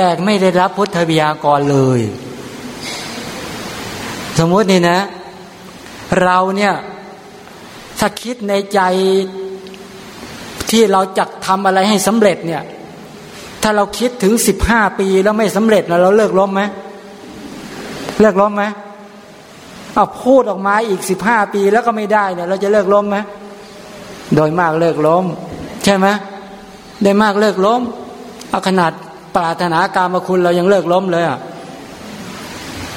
แต่ไม่ได้รับพุทธวิยากรเลย สมมตินี่นะ เราเนี่ยถ้าคิดในใจที่เราจะทำอะไรให้สำเร็จเนี่ย ถ้าเราคิดถึงสิบห้าปีแล้วไม่สำเร็จแล้วเราเลิกล้มไหมเลิกล้มไหมเอาพูดออกมาอีกสิบห้าปีแล้วก็ไม่ได้เนี่ย เราจะเลิกล้มไหมโดยมากเลิกล้ม ใช่ไหมได้มากเลิกล้มเอาขนาด ปรารถนาการมาคุณเรายังเลิกล้มเลยอะ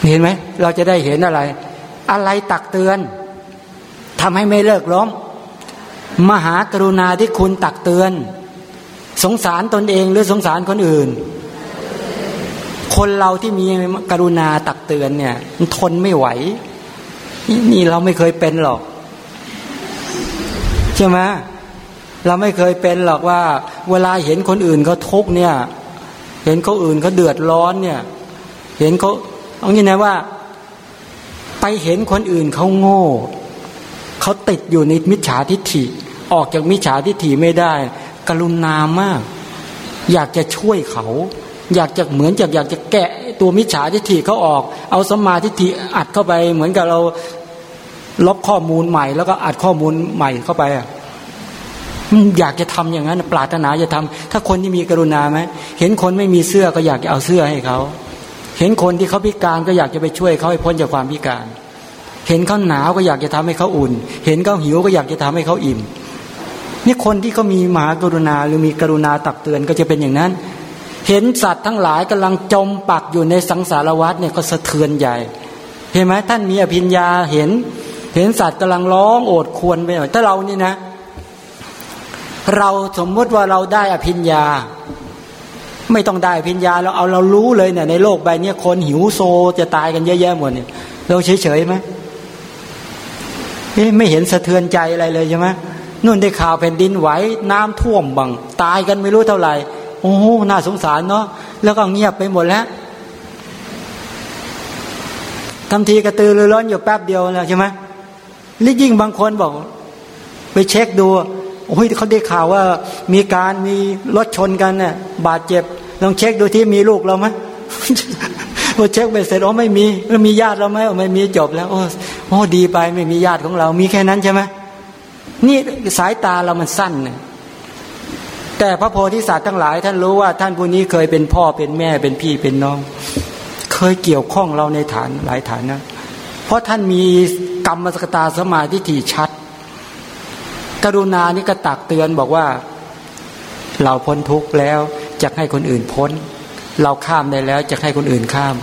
เห็นไหมเราจะได้เห็นอะไร อะไรตักเตือนทำให้ไม่เลิกล้ม มหากรุณาที่คุณตักเตือน สงสารตนเองหรือสงสารคนอื่น คนเราที่มีกรุณาตักเตือนเนี่ยมันทนไม่ไหว นี่เราไม่เคยเป็นหรอกใช่ไหมเราไม่เคยเป็นหรอกว่า เวลาเห็นคนอื่นเขาทุกเนี่ย เห็นเขาอื่นเขาเดือดร้อนเนี่ย เห็นเขาเอางี้นะว่า ไปเห็นคนอื่นเขาโง่เขาติดอยู่ในมิจฉาทิฏฐิ ออกจากมิจฉาทิฏฐิไม่ได้ กรุณามาก อยากจะช่วยเขา อยากจะเหมือนอยากอยากจะแกะตัวมิจฉาทิฏฐิเขาออก เอาสมาทิฏฐิอัดเข้าไป เหมือนกับเราลบข้อมูลใหม่ แล้วก็อัดข้อมูลใหม่เข้าไปอะ อยากจะทำอย่างนั้น ปรารถนาจะทำถ้าคนที่มีกรุณาไหมเห็นคนไม่มีเสื้อก็อยากจะเอาเสื้อให้เขา เห็นคนที่เขาพิการก็อยากจะไปช่วยเขาให้พ้นจากความพิการ เห็นเขาหนาวก็อยากจะทำให้เขาอุ่น เห็นเขาหิวก็อยากจะทำให้เขาอิ่ม นี่คนที่เขามีมหากรุณาหรือมีกรุณาตักเตือนก็จะเป็นอย่างนั้น เห็นสัตว์ทั้งหลายกำลังจมปักอยู่ในสังสารวัฏเนี่ยก็สะเทือนใหญ่ เห็นไหมท่านมีอภิญญาเห็น เห็นสัตว์กำลังร้องโอดควรไปหน่อยถ้าเรานี่นะ เราสมมติว่าเราได้อภิญญา ไม่ต้องได้อภิญญาเราเอาเรารู้เลยเนี่ยในโลกใบนี้คนหิวโซจะตายกันเยอะแยะหมดเนี่ยเราเฉยเฉยไหมไม่เห็นสะเทือนใจอะไรเลยใช่ไหมนู่นได้ข่าวแผ่นดินไหวน้ำท่วมบัง ตายกันไม่รู้เท่าไหร่โอ้โหน่าสงสารเนาะแล้วก็เงียบไปหมดแล้วทำทีกระตือรือร้นอยู่แป๊บเดียวแล้วใช่ไหมหรือยิ่งบางคนบอก ไปเช็คดู โอ้ยเขาได้ข่าวว่ามีการมีรถชนกันเนี่ยบาดเจ็บลองเช็คดูที่มีลูกเราไหมพอเช็คไปเสร็จโอ้ไม่มีแล้วมีญาติเราไหมไม่มีจบแล้วโอ้โอ้ดีไปไม่มีญาติของเรา มีแค่นั้นใช่ไหมนี่สายตาเรามันสั้นเนี่ยแต่พระโพธิสัตว์ทั้งหลาย ท่านรู้ว่าท่านผู้นี้เคยเป็นพ่อเป็นแม่เป็นพี่เป็นน้อง เคยเกี่ยวข้องเราในฐานหลายฐานนะเพราะท่านมีกรรมสกตาสมาธิถี่ชัด กรุณานี่ก็ตักเตือนบอกว่า เราพ้นทุกข์แล้วจะให้คนอื่นพ้น เราข้ามได้แล้วจะให้คนอื่นข้าม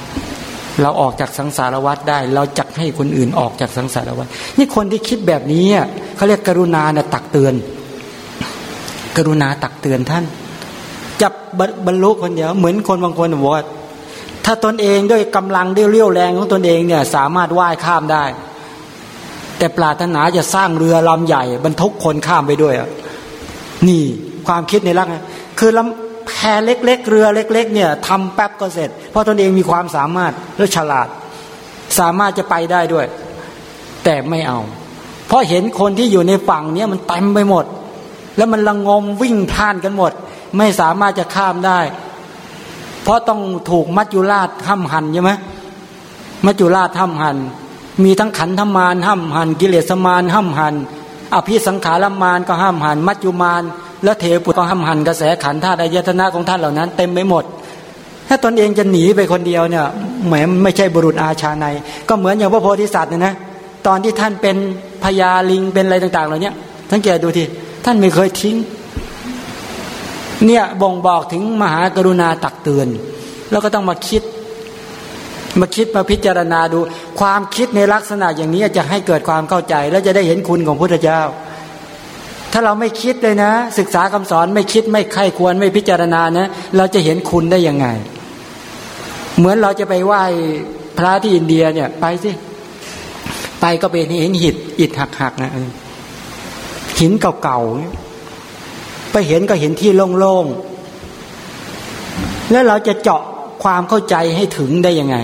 เราออกจากสังสารวัฏได้ เราจะให้คนอื่นออกจากสังสารวัฏนี่คนที่คิดแบบนี้เขาเรียกกรุณาเนี่ยตักเตือน กรุณาตักเตือนท่านจับบรรลุคนเดียวเหมือนคนบางคนบอกว่าถ้าตนเองด้วยกำลังด้วยเรี่ยวแรงของตนเองเนี่ย สามารถว่ายข้ามได้ แต่ปรารถนาจะสร้างเรือลำใหญ่ บรรทุกคนข้ามไปด้วยอะนี่ความคิดในรักคือลำแพเล็กๆเรือเล็ก ๆ เนี่ยทำแป๊บก็เสร็จ เพราะตนเองมีความสามารถและฉลาด สามารถจะไปได้ด้วย แต่ไม่เอา เพราะเห็นคนที่อยู่ในฝั่งเนี้ยมันเต็มไปหมด แล้วมันละงมวิ่งผ่านกันหมด ไม่สามารถจะข้ามได้ เพราะต้องถูกมัจจุราชห้ำหันใช่ไหมมัจจุราชห้ำหัน มีทั้งขันธมารห้ำหันกิเลสมารห้ำหันอภิสังขารมารก็ห้ำหันมัจจุมารแล้วเทปุตก็ห้ำหันกระแสขันธาตุอายตนะของท่านเหล่านั้น เต็มไปหมด ถ้าตนเองจะหนีไปคนเดียวเนี่ยแหมไม่ใช่บุรุษอาชาใน ก็เหมือนอย่างพระโพธิสัตว์เนี่ยนะตอนที่ท่านเป็นพญาลิงเป็นอะไรต่าง ๆ เหล่านี้สังเกดูทีท่านไม่เคยทิ้ง เนี่ยบ่งบอกถึงมหากรุณาตักเตือน แล้วก็ต้องมาคิด มาคิดมาพิจารณาดู ความคิดในลักษณะอย่างนี้จะให้เกิดความเข้าใจ แล้วจะได้เห็นคุณของพระพุทธเจ้า ถ้าเราไม่คิดเลยนะ ศึกษาคำสอนไม่คิดไม่ใครควรไม่พิจารณานะ เราจะเห็นคุณได้ยังไง เหมือนเราจะไปไหว้พระที่อินเดียเนี่ยไปสิไปก็เป็นเห็นหินอิฐหักๆนะหินเก่าๆไปเห็นก็เห็นที่โล่งๆแล้วเราจะเจาะ ความเข้าใจให้ถึงได้ยังไง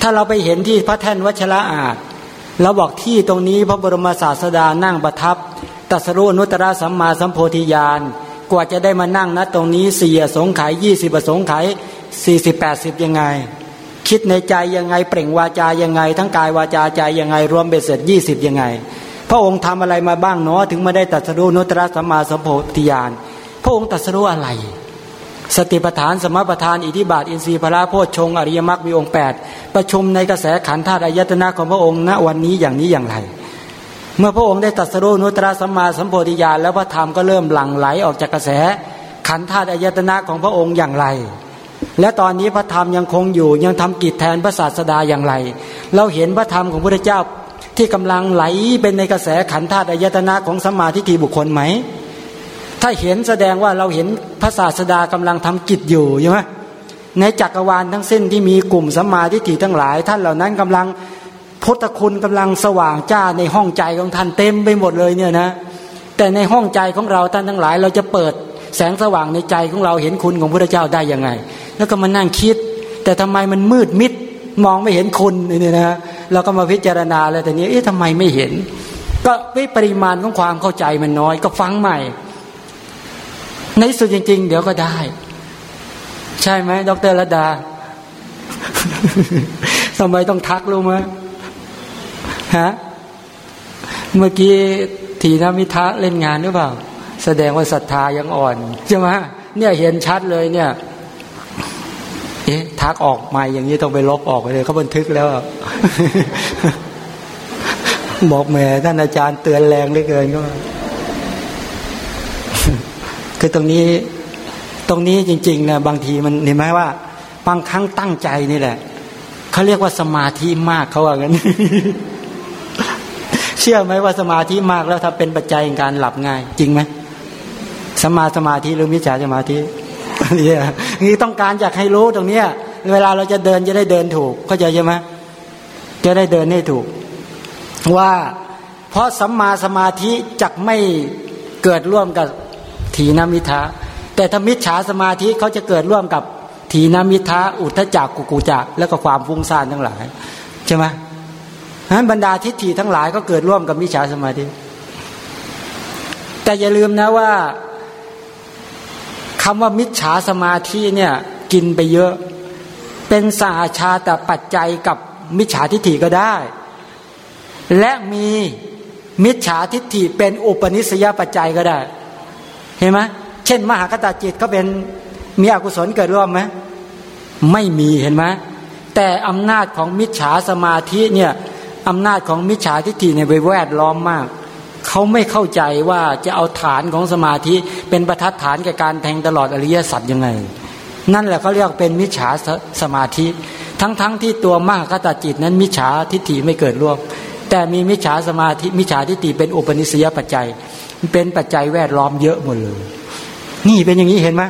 ถ้าเราไปเห็นที่พระแท่นวัชระอาจเราบอกที่ตรงนี้พระบรมศาสดานั่งประทับตัสรู้นุตตรสัมมาสัมโพธิญาณกว่าจะได้มานั่งนะตรงนี้สี่สงไขยยี่สิบสงไขยสี่สิบแปดสิบยังไง คิดในใจยังไง เปล่งวาจายังไง ทั้งกายวาจาใจยังไง รวมเบ็ดเสร็จยี่สิบยังไง พระองค์ทำอะไรมาบ้างเนาะถึงมาได้ตัดสรุนุตระสัมมาสัมโพธิญาณพระองค์ตัดสรุอะไร สติปัฏฐานสมปัฏฐานอิทิบาทอินทรีย์พระโพชฌงอริยมรรคมีองค์แปดประชุมในกระแสขันธ์ธาตุอายตนะของพระองค์ณวันนี้อย่างนี้อย่างไร เมื่อพระองค์ได้ตัดสรุนุตระสัมมาสัมโพธิญาณแล้วพระธรรมก็เริ่มหลั่งไหลออกจากกระแสขันธ์ธาตุอายตนะของพระองค์อย่างไร และตอนนี้พระธรรมยังคงอยู่ยังทำกิจแทนพระศาสดาอย่างไร เราเห็นพระธรรมของพระเจ้าที่กำลังไหลเป็นในกระแสขันธ์ธาตุอายตนะของสัมมาทิฏฐิบุคคลไหม ถ้าเห็นแสดงว่าเราเห็นพระศาสดากำลังทำกิจอยู่ใช่ไหมในจักรวาลทั้งสิ้นที่มีกลุ่มสัมมาทิฏฐิทั้งหลาย ท่านเหล่านั้นกำลังพุทธคุณกำลังสว่างจ้าในห้องใจของท่านเต็มไปหมดเลยเนี่ยนะ แต่ในห้องใจของเราท่านทั้งหลาย เราจะเปิดแสงสว่างในใจของเราเห็นคุณของพระเจ้าได้ยังไง แล้วก็มานั่งคิด แต่ทำไมมันมืดมิดมองไม่เห็นคุณเนี่ยนะเราก็มาพิจารณาแล้วแต่นี้เอ๊ะทำไมไม่เห็น ก็ปริมาณของความเข้าใจมันน้อย ก็ฟังใหม่ ในสุดจริง ๆ เดี๋ยวก็ได้ ใช่ไหมดรระดาทำไมต้องทักรู้ไหมฮะเมื่อกี้ทีนามิทะเล่นงานหรือเปล่า แสดงว่าศรัทธายังอ่อนใช่ไหมเนี่ยเห็นชัดเลยเนี่ย เอ๊ะทักออกมาอย่างนี้ต้องไปลบออกไปเลยเขาบันทึกแล้วบอกแม่ท่านอาจารย์เตือนแรงเหลือเกินก็ คือตรงนี้ตรงนี้จริงๆนะบางทีมันเห็นไหมว่า บางครั้งตั้งใจนี่แหละเขาเรียกว่าสมาธิมากเขาว่างั้น เชื่อไหมว่าสมาธิมากแล้วถ้าเป็นปัจจัยในการหลับง่าย จริงไหมสมาสมาธิหรือมิจฉาสมาธินี่นี่ต้องการอยากให้รู้ตรงเนี้ย เวลาเราจะเดินจะได้เดินถูกเข้าใจใช่ไหมจะได้เดินให้ถูก ว่าเพราะสัมมาสมาธิจักไม่เกิดร่วมกับ ถีนามิทะแต่ถ้ามิจฉาสมาธิเขาจะเกิดร่วมกับถีนามิทะอุทธจักกุกุจักแล้วก็ความฟุ้งซ่านทั้งหลายใช่ไหมนั้นบรรดาทิฏฐิทั้งหลายก็เกิดร่วมกับมิจฉาสมาธิ แต่อย่าลืมนะว่าคำว่ามิจฉาสมาธิเนี่ยกินไปเยอะ เป็นสาชาแต่ปัจจัยกับมิจฉาทิฏฐิก็ได้ และมีมิจฉาทิฏฐิเป็นอุปนิสัยปัจจัยก็ได้ เห็นไหมเช่น มหากตาจิตก็เป็นมีอกุศลเกิดร่วมไหมไม่มีเห็นไหมแต่อำนาจของมิจฉาสมาธิเนี่ยอำนาจของมิจฉาทิฏฐิในไปแวดล้อมมาก เขาไม่เข้าใจว่าจะเอาฐานของสมาธิเป็นประทัดฐานแก่การแทงตลอดอริยสัจยังไง นั่นแหละเขาเรียกเป็นมิจฉาสมาธิ ทั้งๆทที่ตัวมากคตาจิตนั้นมิจฉาทิฏฐิไม่เกิดร่วม แต่มีมิจฉาสมาธิมิจฉาทิฏฐิเป็นอุปนิสัยปัจจัย เป็นปัจจัยแวดล้อมเยอะหมดเลย นี่เป็นอย่างนี้เห็นไหม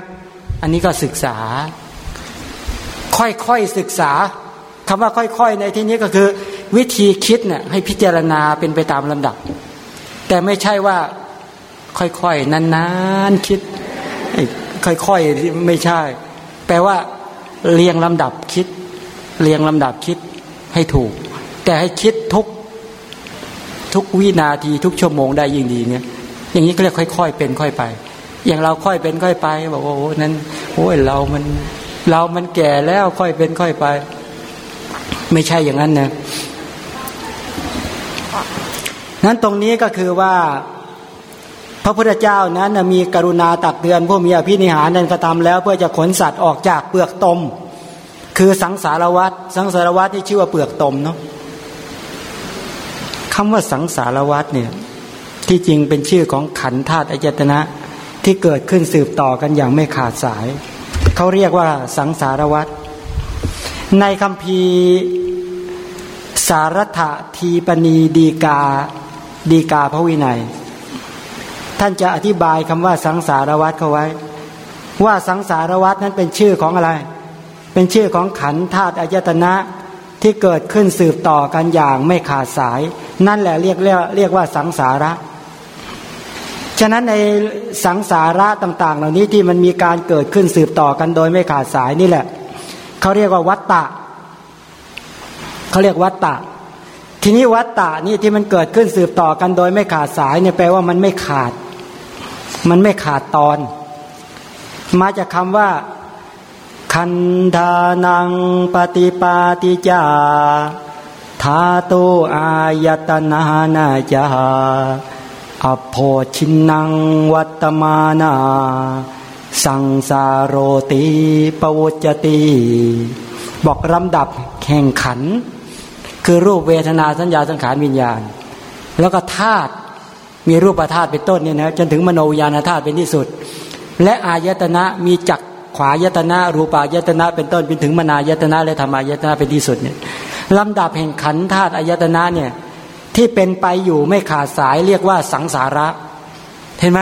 อันนี้ก็ศึกษา ค่อยๆศึกษาคำว่าค่อย ๆ ในที่นี้ก็คือ วิธีคิดเนี่ยให้พิจารณาเป็นไปตามลำดับ แต่ไม่ใช่ว่าค่อยๆนานๆคิด ค่อยๆไม่ใช่ แปลว่าเรียงลำดับคิด เรียงลำดับคิดให้ถูก แต่ให้คิดทุกทุกวินาทีทุกชั่วโมงได้ยิ่งดีเนี่ย อย่างนี้ก็เรียกค่อย ๆ เป็นค่อยไป อย่างเราค่อยเป็นค่อยไป บอกว่าโอ้นั้นโอ้ยเรามันเรามันแก่แล้วค่อยเป็นค่อยไป ไม่ใช่อย่างนั้นนะนั้นตรงนี้ก็คือว่า พระพุทธเจ้านั้นมีกรุณาตักเตือนผู้มีอภินิหารนั้นกระทำแล้ว เพื่อจะขนสัตว์ออกจากเปลือกตม คือสังสารวัตรสังสารวัตรที่ชื่อว่าเปลือกตมเนาะคำว่าสังสารวัตรเนี่ย ที่จริงเป็นชื่อของขันธาตุอายตนะ ที่เกิดขึ้นสืบต่อกันอย่างไม่ขาดสาย เขาเรียกว่าสังสารวัตรในคำพีสารถทีปณีดีกาดีกาพระวินัย ท่านจะอธิบายคำว่าสังสารวัตรเขาไว้ ว่าสังสารวัตรนั้นเป็นชื่อของอะไร เป็นชื่อของขันธาตุอายตนะที่เกิดขึ้นสืบต่อกันอย่างไม่ขาดสาย นั่นแหละเรียกเรียกเรียกว่าสังสาระ ฉะนั้นในสังสาระต่าง ๆ เหล่านี้ที่มันมีการเกิดขึ้นสืบต่อกันโดยไม่ขาดสายนี่แหละเขาเรียกว่าวัตตะเขาเรียกวัตตะ ทีนี้วัตตะนี่ที่มันเกิดขึ้นสืบต่อกันโดยไม่ขาดสายเนี่ยแปลว่ามันไม่ขาด มันไม่ขาดตอน มาจากคำว่า คันธานังปฏิปาติจาธาตุอายตนานาจา อโพชินังวัตมานา สังสารโรติปวุจติบอกลำดับแข่งขัน คือรูปเวทนาสัญญาสังขารวิญญาณ แล้วก็ธาตุมีรูปธาตุเป็นต้นเนี่ยนะจนถึงมโนญาณธาตุเป็นที่สุด และอายตนะมีจักขวายตนะรูปายตนะเป็นต้นเป็นถึงมนายตนะและธรรมายตนะเป็นที่สุดเนี่ยลำดับแห่งขันธาตุอายตนะเนี่ย ที่เป็นไปอยู่ไม่ขาดสายเรียกว่าสังสาระ เห็นไหม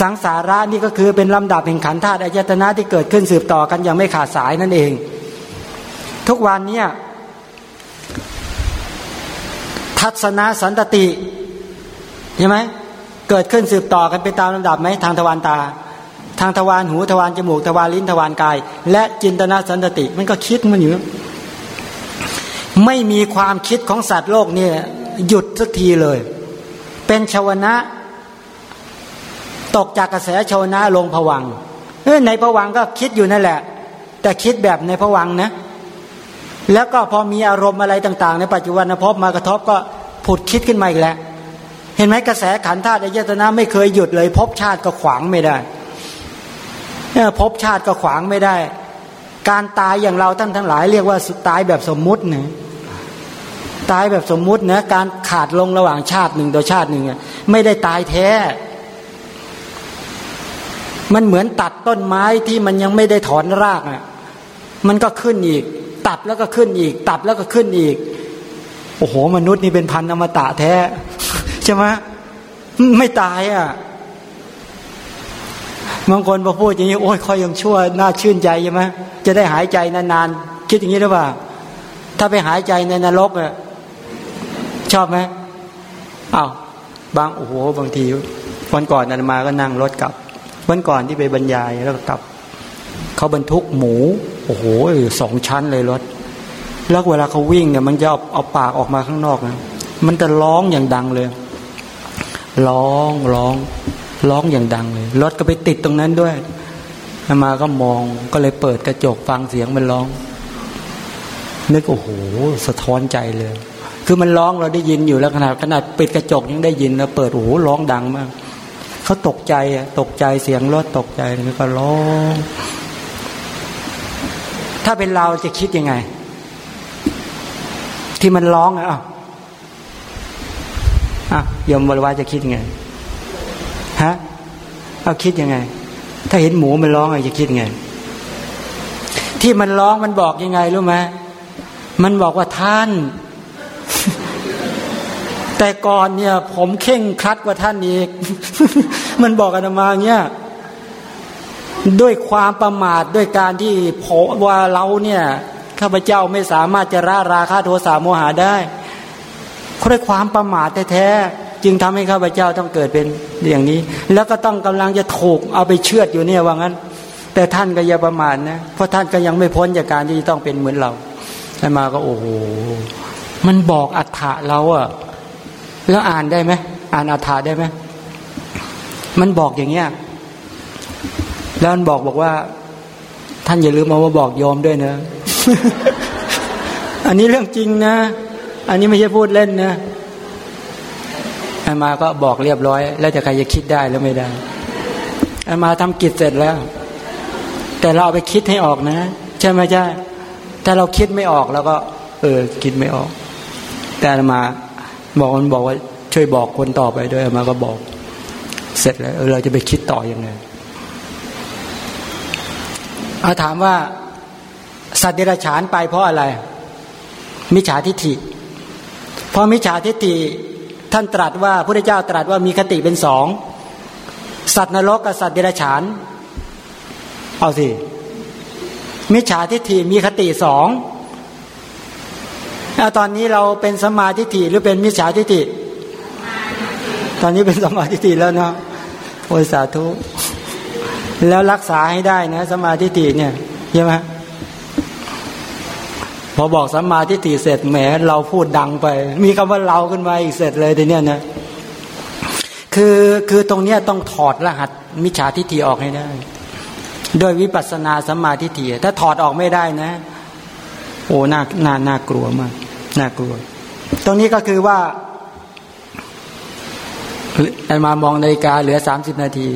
สังสาระนี่ก็คือเป็นลำดับแห่งขันธาตุอายตนะที่เกิดขึ้นสืบต่อกันอย่างไม่ขาดสายนั่นเอง ทุกวันเนี่ยทัศนสันตติใช่ไหมเกิดขึ้นสืบต่อกันไปตามลำดับไหมทางทวารตา ทางทวารหูทวารจมูกทวารลิ้นทวารกาย และจินตนาสันตติ มันก็คิดมันอยู่ ไม่มีความคิดของสัตว์โลกเนี่ยหยุดสักทีเลย เป็นชาวนะ ตกจากกระแสชาวนะลงผวังในผวังก็คิดอยู่นั่นแหละ แต่คิดแบบในผวังนะ แล้วก็พอมีอารมณ์อะไรต่าง ๆ ในปัจจุบันพบมากระทบก็ผุดคิดขึ้นมาอีกแล้วเห็นไหมกระแสขันธาตุอายตนะไม่เคยหยุดเลยพบชาติก็ขวางไม่ได้พบชาติก็ขวางไม่ได้ การตายอย่างเราท่านทั้งหลาย เรียกว่าตายแบบสมมุติเนี่ย ตายแบบสมมุตินะการขาดลงระหว่างชาติหนึ่งต่อชาติหนึ่งไม่ได้ตายแท้ มันเหมือนตัดต้นไม้ที่มันยังไม่ได้ถอนรากอะมันก็ขึ้นอีก ตัดแล้วก็ขึ้นอีก ตัดแล้วก็ขึ้นอีก โอ้โห มนุษย์นี่เป็นพันอมตะแท้ใช่ไหมไม่ตายอะบางคนพอพูดอย่างนี้โอ้ยคอยยังชั่วน่าชื่นใจใช่ไหมจะได้หายใจนานๆคิดอย่างนี้หรือเปล่าถ้าไปหายใจในนรกอะ ชอบไหมอา้าวบางโอ้โหบางทีวันก่อนนันมาก็นั่งรถกลับ วันก่อนที่ไปบรรยายแล้วก็กลับเขาบรรทุกหมู โอ้โหสองชั้นเลยรถ แล้วเวลาเขาวิ่งเนี่ย มันจะเอาเอาปากออกมาข้างนอกนะมันจะร้องอย่างดังเลย ร้องร้องร้องอย่างดังเลยรถก็ไปติดตรงนั้นด้วยมาก็มองก็เลยเปิดกระจกฟังเสียงมันร้อง นึกโอ้โห สะท้อนใจเลย คือมันร้องเราได้ยินอยู่แล้วขนาดขนาดปิดกระจกยังได้ยินแล้วเปิดโอ้โหร้องดังมากเขาตกใจอะตกใจเสียงรถตกใจแล้วก็ร้อง ถ้าเป็นเราจะคิดยังไง ที่มันร้องอะอะยมบริวารจะคิดยังไงฮะเอาคิดยังไง ถ้าเห็นหมูมันร้องอะจะคิดยังไง ที่มันร้องมันบอกยังไงรู้ไหมมันบอกว่าท่าน แต่ก่อนเนี่ย ผมเข่งครัดกว่าท่านอีก มันบอกกันมาเนี่ยด้วยความประมาทด้วยการที่พว่าเราเนี่ยข้าพเจ้าไม่สามารถจะระราคาโทสะโมหะได้ด้วยความประมาทแท้ๆจึงทำให้ข้าพเจ้าต้องเกิดเป็นอย่างนี้ แล้วก็ต้องกำลังจะถูกเอาไปเชือดอยู่เนี่ยว่างั้น แต่ท่านก็อย่าประมาทนะเพราะท่านก็ยังไม่พ้นจากการที่ต้องเป็นเหมือนเราแต่มาก็โอ้โหมันบอกอัฏฐะเราอะ แล้วอ่านได้ไหมอ่านอัฏฐาได้ไหมมันบอกอย่างเงี้ยแล้วมันบอกบอกว่า ท่านอย่าลืมมาว่าบอกยอมด้วยนะอันนี้เรื่องจริงนะ อันนี้ไม่ใช่พูดเล่นนะอามาก็บอกเรียบร้อย แล้วจะใครจะคิดได้แล้วไม่ได้อามาทำกิจเสร็จแล้ว แต่เราไปคิดให้ออกนะ ใช่ไหมใช่ถ้าเราคิดไม่ออกแล้วก็ เออ คิดไม่ออก แต่มา บอกมันบอกว่าช่วยบอกคนต่อไปด้วยมาก็บอก เสร็จแล้วเราจะไปคิดต่ออยังไงเอาถามว่าสัตว์เดรัจฉานไปเพราะอะไร มิจฉาทิฏฐิเพราะมิจฉาทิฏฐิท่านตรัสว่าพระเจ้าตรัสว่ามีคติเป็นสองสัตว์นรกกับสัตว์เดรัจฉาน เอาสิมิจฉาทิฏฐิมีคติสอง ตอนนี้เราเป็นสมาธิฏฐิหรือเป็นมิจฉาทิฏฐิตอนนี้เป็นสมาธิฏฐิแล้วเนาะโอ้ยสาธุ แล้วรักษาให้ได้นะ สมาธิฏฐิเนี่ยใช่ไหมพอบอกสมาธิฏฐิเสร็จแหมเราพูดดังไป มีคำว่าเราขึ้นมาอีกเสร็จเลยทีเนี้ยนะคือคือตรงเนี้ยต้องถอดรหัสมิจฉาทิฏฐิออกให้ได้โดยวิปัสสนาสัมมาทิฏฐิถ้าถอดออกไม่ได้นะ โอ้น่าน่าน่ากลัวมาก น่ากลัว ตรงนี้ก็คือว่าไอ้มามองนาฬิกาเหลือสามสิบนาที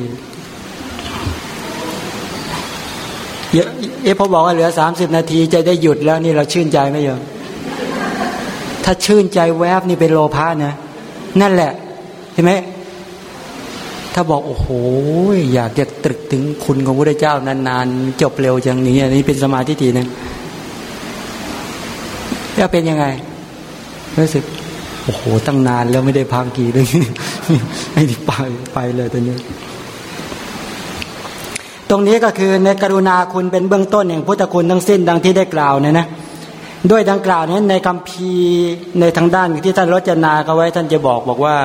เอะเอ๊ะพอบอกว่าเหลือสามสิบนาทีจะได้หยุดแล้วนี่เราชื่นใจไหมโยมถ้าชื่นใจแวบนี่เป็นโลภะนะนั่นแหละเห็นไหมถ้าบอกโอ้โห อยากจะตรึกถึงคุณของพระเจ้านานๆ จบเร็วอย่างนี้ อันนี้เป็นสมาธิทีนึงจะเป็นยังไง รู้สึกโอ้โหตั้งนานแล้วไม่ได้พักกี่เลยไม่ได้ไปไปเลยตอนนี้ ตรงนี้ก็คือในกรุณาคุณเป็นเบื้องต้นแห่งพุทธคุณทั้งสิ้นดังที่ได้กล่าวเนี่ยนะด้วยดังกล่าวนี้ในคำพีในทางด้านที่ท่านรจนาเขาไว้ท่านจะบอกบอกว่า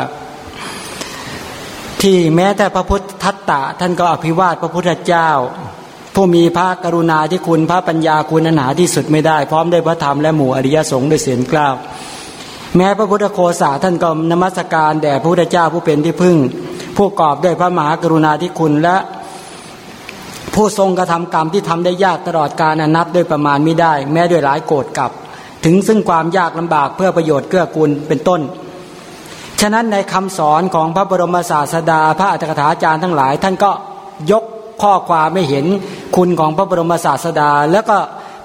ที่แม้แต่พระพุทธทัตตะ ท่านก็อภิวาทพระพุทธเจ้า ผู้มีพระกรุณาที่คุณพระปัญญาคุณหนาที่สุดไม่ได้ พร้อมด้วยพระธรรมและหมู่อริยสงฆ์ด้วยเสียงกล้าว แม้พระพุทธโคสาท่านก็นมัสการแด่พระพุทธเจ้าผู้เป็นที่พึ่ง ผู้กอบด้วยพระมหากรุณาธิคุณและ ผู้ทรงกระทำกรรมที่ทำได้ยากตลอดการอนับด้วยประมาณไม่ได้ แม้ด้วยหลายโกรธกับ ถึงซึ่งความยากลำบากเพื่อประโยชน์เกื้อกูลเป็นต้น ฉะนั้นในคำสอนของพระบรมศาสดา พระอัตถกถาจารย์ทั้งหลาย ท่านก็ยกข้อความไม่เห็นคุณของพระบรมศาสดา แล้วก็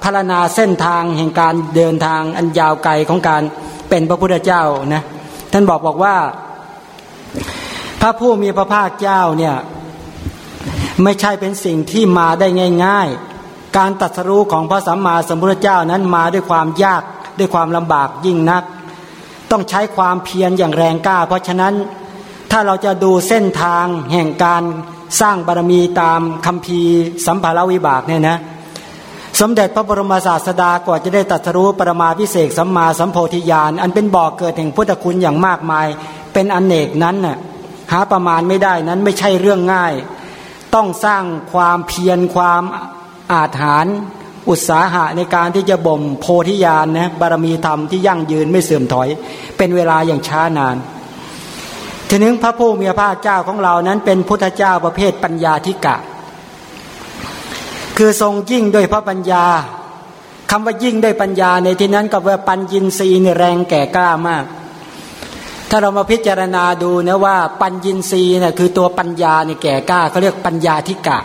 พารณาเส้นทางแห่งการเดินทางอันยาวไกลของการ เป็นพระพุทธเจ้านะท่านบอกบอกว่า พระผู้มีพระภาคเจ้าเนี่ยไม่ใช่เป็นสิ่งที่มาได้ง่าย ๆ การตัดสรู้ของพระสัมมาสัมพุทธเจ้านั้นมาด้วยความยากด้วยความลำบากยิ่งนัก ต้องใช้ความเพียรอย่างแรงกล้า เพราะฉะนั้นถ้าเราจะดูเส้นทางแห่งการสร้างบารมีตามคำพีสัมภารวิบากเนี่ยนะ สมเด็จพระบรมศาสดากว่าจะได้ตัดสู้ปรมาพิเศษสัมมาสัมโพธิญาณอันเป็นบ่อกเกิดแห่งพุทธคุณอย่างมากมาย เป็นอนเนกนั้นน่ะหาประมาณไม่ได้นั้นไม่ใช่เรื่องง่าย ต้องสร้างความเพียรความอาถรรพ์อุตสาหะในการที่จะบ่มโพธิญาณนะบารมีธรรมที่ยั่งยืนไม่เสื่อมถอย เป็นเวลาอย่างช้านานทีนี้พระผู้มีพระเจ้าของเรานั้นเป็นพุทธเจ้าประเภทปัญญาธิกะ คือทรงยิ่งด้วยพระปัญญาคำว่ายิ่งด้วยปัญญาในที่นั้นก็ว่าปัญญินทรีย์แรงแก่กล้ามาก ถ้าเรามาพิจารณาดูนะว่าปัญญินทรีย์เนี่ยคือตัวปัญญาในแก่กล้าเขาเรียกปัญญาธิกะ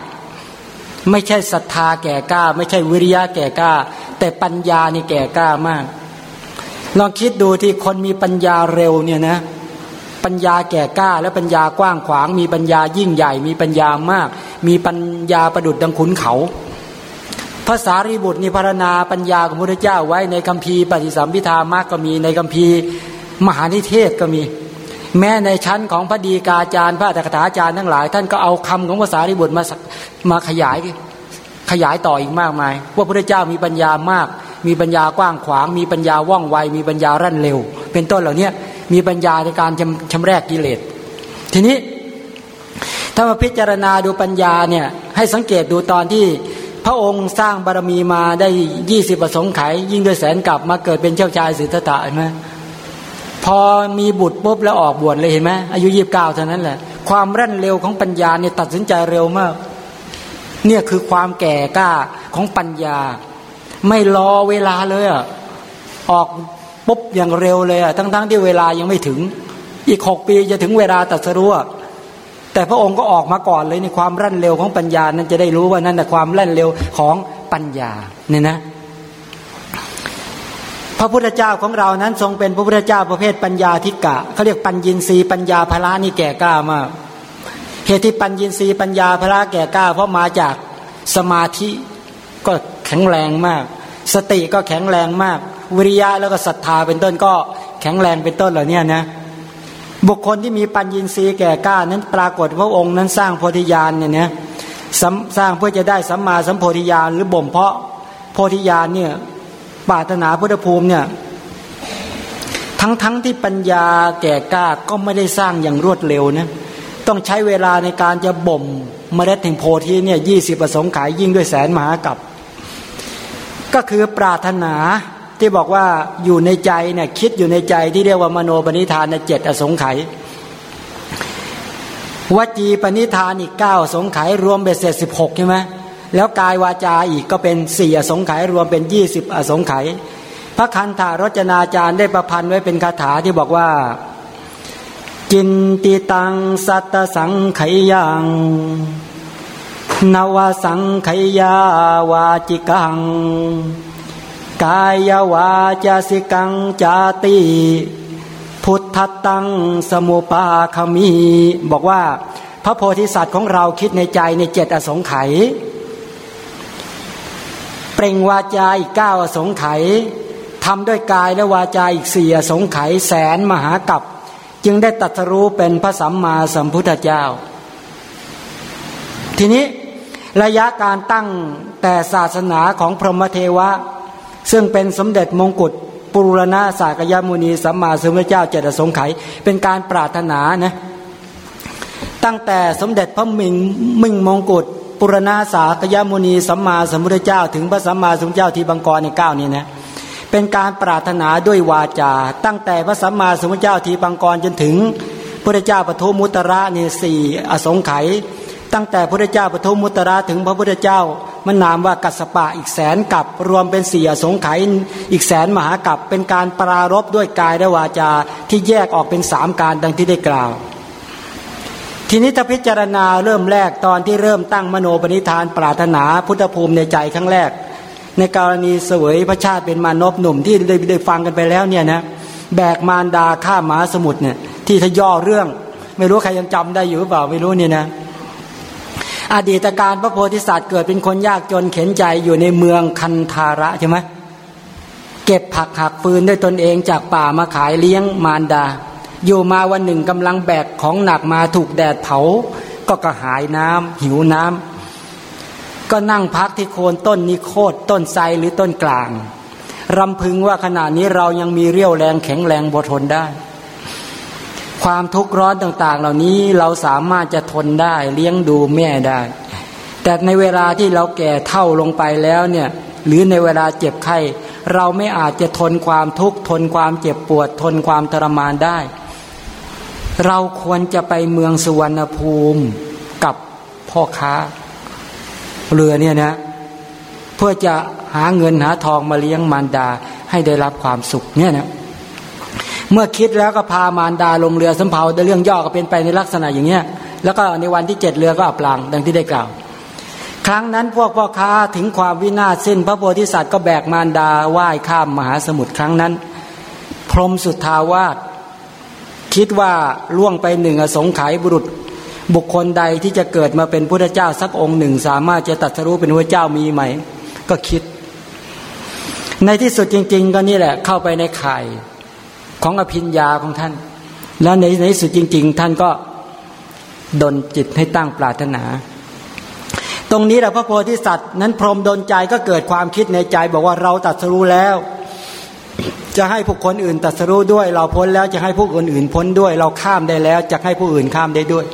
ไม่ใช่ศรัทธาแก่กล้า ไม่ใช่วิริยะแก่กล้า แต่ปัญญานี่แก่กล้ามาก ลองคิดดูที่คนมีปัญญาเร็วเนี่ยนะ ปัญญาแก่กล้าและปัญญากว้างขวาง มีปัญญายิ่งใหญ่ มีปัญญามาก มีปัญญาประดุดดังขุนเขาภาษารีบุตรนิพารณาปัญญาของพระเจ้าไว้ในคัมภีร์ปฏิสัมพิธามากก็มีในคัมภีร์มหานิเทศก็มี แม้ในชั้นของพระดีกาจารย์ พระตถาจารย์ทั้งหลาย ท่านก็เอาคำของภาษารีบุตรมามาขยายขยายต่ออีกมากมาย ว่าพระเจ้ามีปัญญามาก มีปัญญากว้างขวาง มีปัญญาว่องไว มีปัญญารั่นเร็ว เป็นต้นเหล่านี้ มีปัญญาในการชำชำแรกกิเลส ทีนี้ถ้ามาพิจารณาดูปัญญาเนี่ยให้สังเกตดูตอนที่พระองค์สร้างบารมีมาได้ยี่สิบประสงค์ไข ยิ่งด้วยแสนกลับมาเกิดเป็นเจ้าชายสิทธัตถะเห็นไหมพอมีบุตรปุ๊บแล้วออกบวชเลยเห็นไหมอายุยี่บเก้าเท่านั้นแหละ ความรั่นเร็วของปัญญาเนี่ยตัดสินใจเร็วมาก เนี่ยคือความแก่กล้าของปัญญา ไม่รอเวลาเลยอะออก ปุ๊บอย่างเร็วเลยอะทั้งๆทที่เวลายังไม่ถึง อีกหกปีจะถึงเวลาตัดสรู้แต่พระองค์ก็ออกมาก่อนเลยในความรั่นเร็วของปัญญานั้นจะได้รู้ว่านั่นแหละความรั่นเร็วของปัญญาเนี่ยนะ พระพุทธเจ้าของเรานั้นทรงเป็นพระพุทธเจ้าประเภทปัญญาธิกะเขาเรียกปัญญินรีปัญญาพละนี่แก่กล้ามากเหตุที่ปัญญินรีปัญญาพละแก่กล้า เพราะมาจากสมาธิก็แข็งแรงมาก สติก็แข็งแรงมาก วิริยะแล้วก็ศรัทธาเป็นต้นก็แข็งแรงเป็นต้นเหล่านี้นะบุคคลที่มีปัญญีสีแก่กล้านั้นปรากฏพระองค์นั้นสร้างโพธิญาณเนี่ยนะสร้างเพื่อจะได้สัมมาสัมโพธิญาณหรือบ่มเพาะโพธิญาณเนี่ยปาถนาพุทธภูมิเนี่ยทั้งทั้งที่ปัญญาแก่กล้าก็ไม่ได้สร้างอย่างรวดเร็วนะต้องใช้เวลาในการจะบ่มเมล็ดแห่งโพธิเนี่ยยี่สิบประสงค์ขายยิ่งด้วยแสนมหากับ ก็คือปรารถนา ที่บอกว่าอยู่ในใจเนี่ยคิดอยู่ในใจที่เรียกว่ามโนปณิธานเจ็ดอสงไขยวจีปณิธานอีกเก้าสงไขยรวมเบ็ดเสร็จสิบหกใช่ไหมแล้วกายวาจาอีกก็เป็นสี่อสงไขยรวมเป็นยี่สิบอสงไขยพระคันธารจนาจารย์ได้ประพันธ์ไว้เป็นคาถาที่บอกว่า จินติตังสัตสังไขยังนวสังไขยาวาจิกัง กายวาจาสิกังจาติพุทธตังสมุปาคมี บอกว่า พระโพธิสัตว์ของเราคิดในใจในเจ็ดอสงไขยเปล่งวาจาอีกเก้าอสงไขยทำด้วยกายและวาจาอีกสี่อสงไขยแสนมหากับ จึงได้ตัดรู้เป็นพระสัมมาสัมพุทธเจ้า ทีนี้ระยะการตั้งแต่ศาสนาของพรหมเทวะ ซึ่งเป็นสมเด็จมงกุฎปุรณาสากยมุนีสัมมาสัมพุทธเจ้าเจตสงไขเป็นการปรารถนานะตั้งแต่สมเด็จพระมิงมิงมงกุฎปุรณาสากยมุนีสัมมาสัมพุทธเจ้า ถึงพระสัมมาสัมพุทธเจ้าที่บังกรในเก้านี้นะเป็นการปรารถนาด้วยวาจา ตั้งแต่พระสัมมาสัมพุทธเจ้าทีบังกรจนถึงพระเจ้าปทุมุตระนี่สี่อสงไขยตั้งแต่พระเจ้าปทุมุตระถึงพระพุทธเจ้า มันนามว่ากัสปะอีกแสนกับรวมเป็นเสี่อสงไขยอีกแสนมหากับเป็นการปรารบด้วยกายและวาจาที่แยกออกเป็นสามการดังที่ได้กล่าว ทีนี้ถ้าพิจารณาเริ่มแรกตอนที่เริ่มตั้งมโนปณิธานปรารถนาพุทธภูมิในใจครั้งแรก ในกรณีเสวยพระชาติเป็นมานพหนุ่มที่ได้ได้ฟังกันไปแล้วเนี่ยนะแบกมารดาข้ามมหาสมุทรเนี่ยที่ทย่อเรื่อง ไม่รู้ใครยังจำได้อยู่หรือเปล่าไม่รู้เนี่ยนะ อดีตการพระโพธิสัตว์เกิดเป็นคนยากจนเข็นใจอยู่ในเมืองคันธาระใช่ไหมเก็บผักหักฟืนด้วยตนเองจากป่ามาขายเลี้ยงมารดา อยู่มาวันหนึ่งกำลังแบกของหนักมาถูกแดดเผา ก็กระหายน้ำหิวน้ำก็นั่งพักที่โคนต้นนิโคตต้นไทรหรือต้นกลางรำพึงว่าขณะนี้เรายังมีเรี่ยวแรงแข็งแรงบทนได้ ความทุกข์ร้อนต่างๆ เหล่านี้เราสามารถจะทนได้เลี้ยงดูแม่ได้ แต่ในเวลาที่เราแก่เท่าลงไปแล้วเนี่ยหรือในเวลาเจ็บไข้เราไม่อาจจะทนความทุกข์ทนความเจ็บปวด ทนความทรมานได้ เราควรจะไปเมืองสุวรรณภูมิกับพ่อค้า เรือเนี่ยนะ เพื่อจะหาเงินหาทองมาเลี้ยงมารดาให้ได้รับความสุขเนี่ยนะ เมื่อคิดแล้วก็พามารดาลงเรือสำเภาแต่เรื่องย่อก็เป็นไปในลักษณะอย่างเนี้ย แล้วก็ในวันที่เจ็ดเรือก็อับปางดังที่ได้กล่าว ครั้งนั้นพวกพ่อค้าถึงความวินาศสิ้น พระโพธิสัตว์ก็แบกมารดาว่ายข้ามมหาสมุทรครั้งนั้น พรมสุทธาวาสคิดว่าล่วงไปหนึ่งอสงไขยบุรุษ บุคคลใดที่จะเกิดมาเป็นพุทธเจ้าสักองค์หนึ่ง สามารถจะตัดสรู้เป็นพระเจ้ามีไหม ก็คิด ในที่สุดจริง ๆ ก็นี่แหละเข้าไปในไข่ ของอภิญญาของท่าน แล้วในในสุดจริง ๆ ท่านก็ดนจิตให้ตั้งปรารถนา ตรงนี้แหละพระโพธิสัตว์นั้นพรมดนใจก็เกิดความคิดในใจ บอกว่าเราตัดสู้แล้ว จะให้ผู้คนอื่นตัดสู้ด้วย เราพ้นแล้วจะให้ผู้คนอื่นพ้นด้วย เราข้ามได้แล้ว จะให้ผู้อื่นข้ามได้ด้วย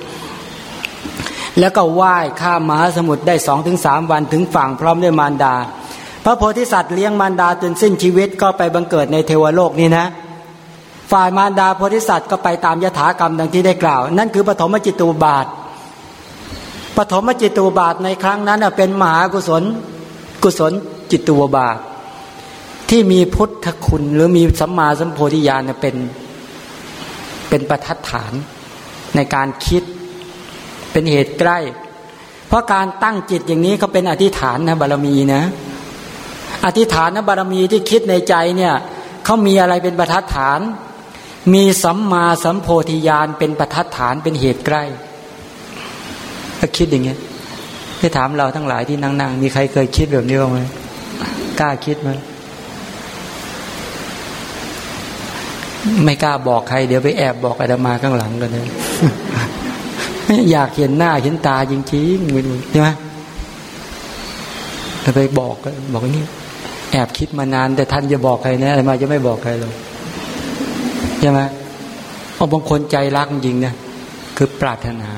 แล้วก็ว่ายข้ามมหาสมุทรได้สองถึงสามวันถึงฝั่งพร้อมด้วยมารดา พระโพธิสัตว์เลี้ยงมารดาจนสิ้นชีวิตก็ไปบังเกิดในเทวโลกนี้นะ ฝ่ายมารดาโพธิสัตว์ก็ไปตามยถากรรมดังที่ได้กล่าว นั่นคือปฐมจิตูบาท ปฐมจิตูบาทในครั้งนั้นเป็นมหากุศล กุศลจิตูบาท ที่มีพุทธคุณหรือมีสัมมาสัมโพธิญาณเป็นเป็นประทัดฐานในการคิดเป็นเหตุใกล้ เพราะการตั้งจิตอย่างนี้เขาเป็นอธิษฐานนะบารมีนะ อธิษฐานนะบารมีที่คิดในใจเนี่ยเขามีอะไรเป็นประทัดฐาน มีสัมมาสัมโพธิญาณเป็นประทัดฐานเป็นเหตุใกล้ถ้าคิดอย่างเงี้ยให้ถามเราทั้งหลายที่นั่งๆมีใครเคยคิดแบบนี้บ้างไหมกล้าคิดไหมไม่กล้าบอกใคร เดี๋ยวไปแอบบอกอาตมาข้างหลังกันเลยอยากเห็นหน้าเห็นตาจริงๆไม่รู้ใช่ไหมแต่ไปบอกบอกนี้แอบคิดมานาน แต่ท่านจะบอกใครนะอาตมาจะไม่บอกใครหรอก ใช่ไหมเพราบางคนใจรักจริงเนี่ยคือปรารถนา